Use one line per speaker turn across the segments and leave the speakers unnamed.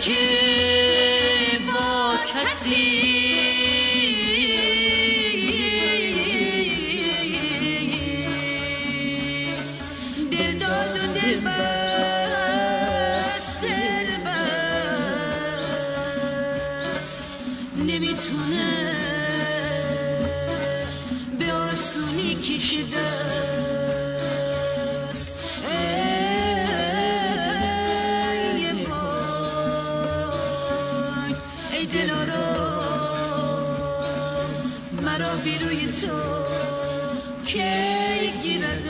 که با کسی دل داد و دل بست دل بست. نمی‌تونه به آسونی کشیدن ای دلارم مرا بیروی تو کی گیرد؟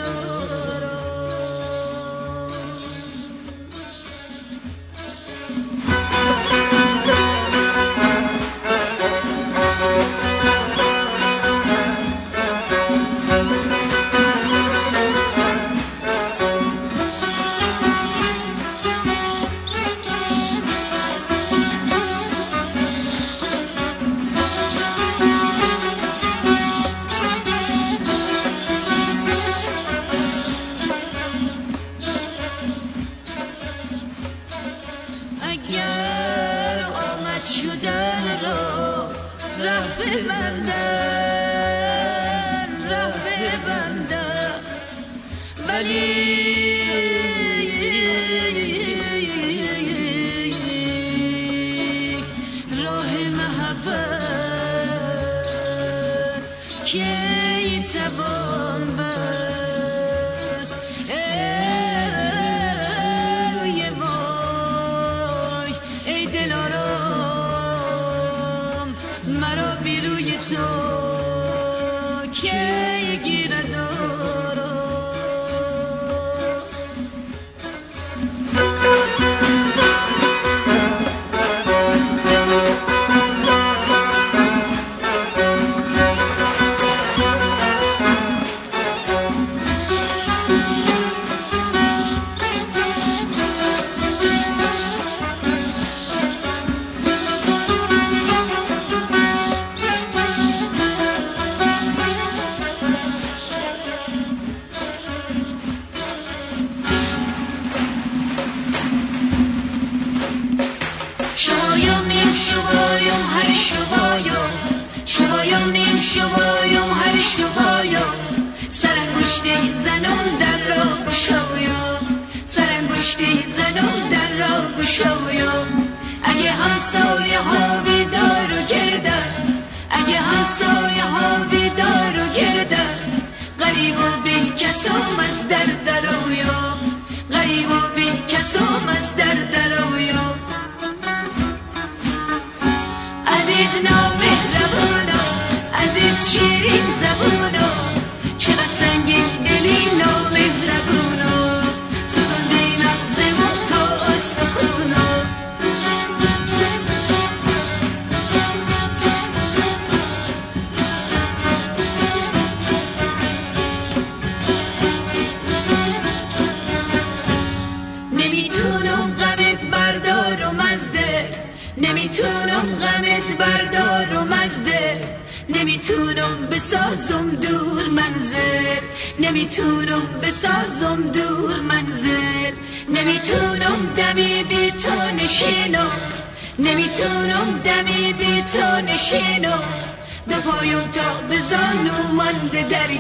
دل را ره ببندن ره ببندن ولی راه محبت کی توان بر مرا بی روی تو که I'm so your home. بسازم دور منزل. نمی‌تونم بسازم دور منزل. نمی‌تونم دمی بی تو نشینم. نمی‌تونم دمی بی تو نشینم. دو پایم تا به زانو مانده در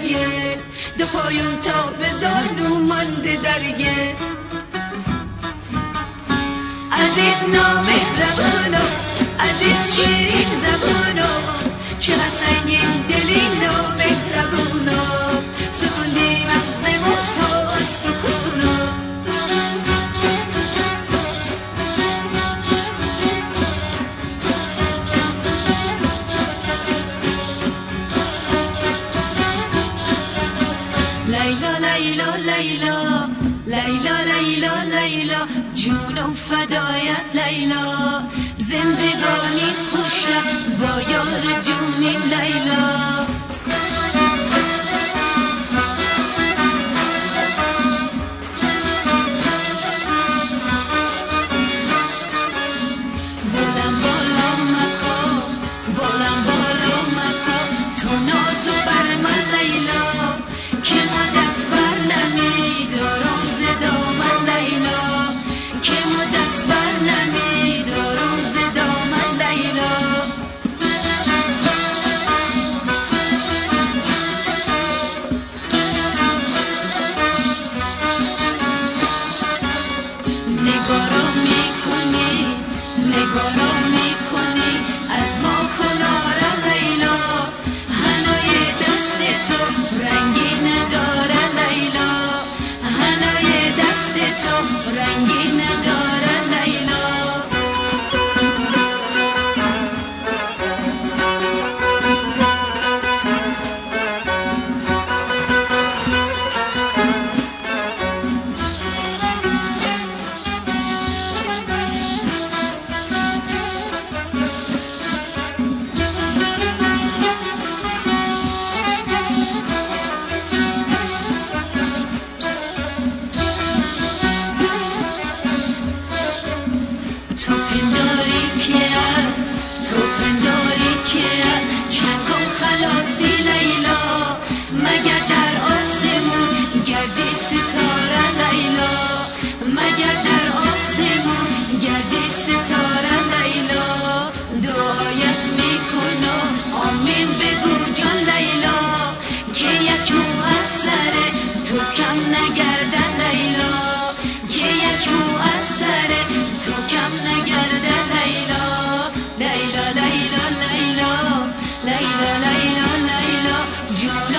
دو پایم تا به زانو مانده در عزیز نامهربانو عزیز شیرین زبانو لیلا لیلا لیلا لیلا جونم فدایت لیلا زندگانی خوشم با یار جونی لیلا you know